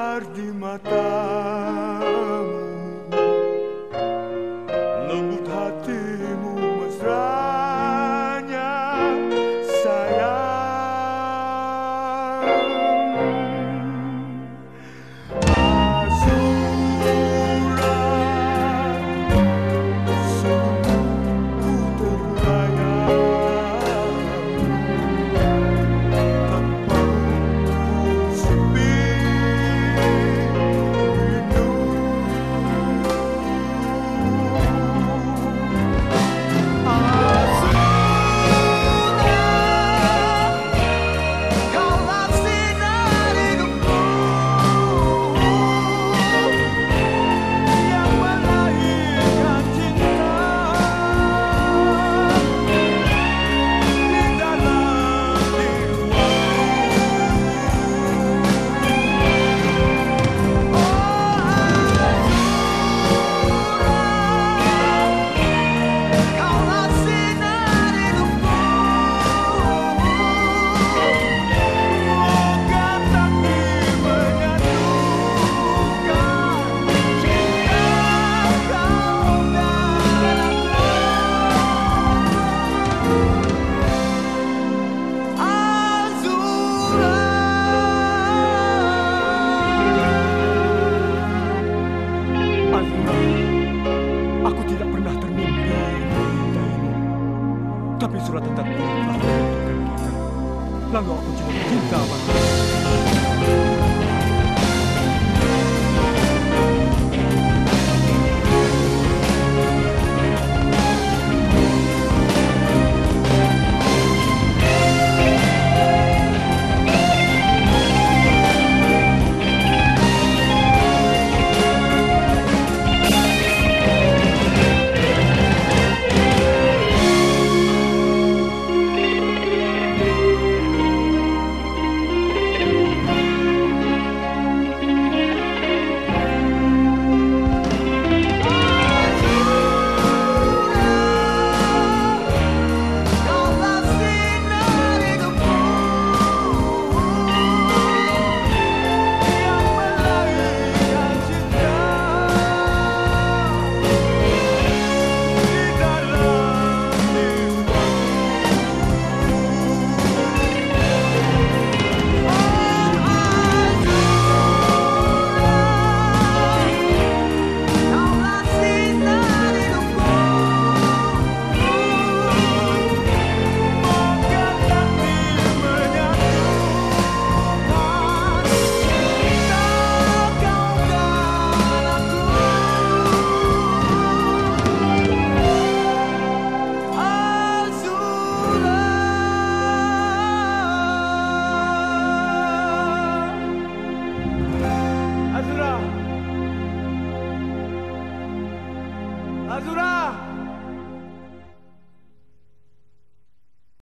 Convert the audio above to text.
mar de matar. Tidak pernah termimpi berita ini. Tapi surat tentang ini telah menentukan kita. Lalu aku jadi cinta padamu. 아들아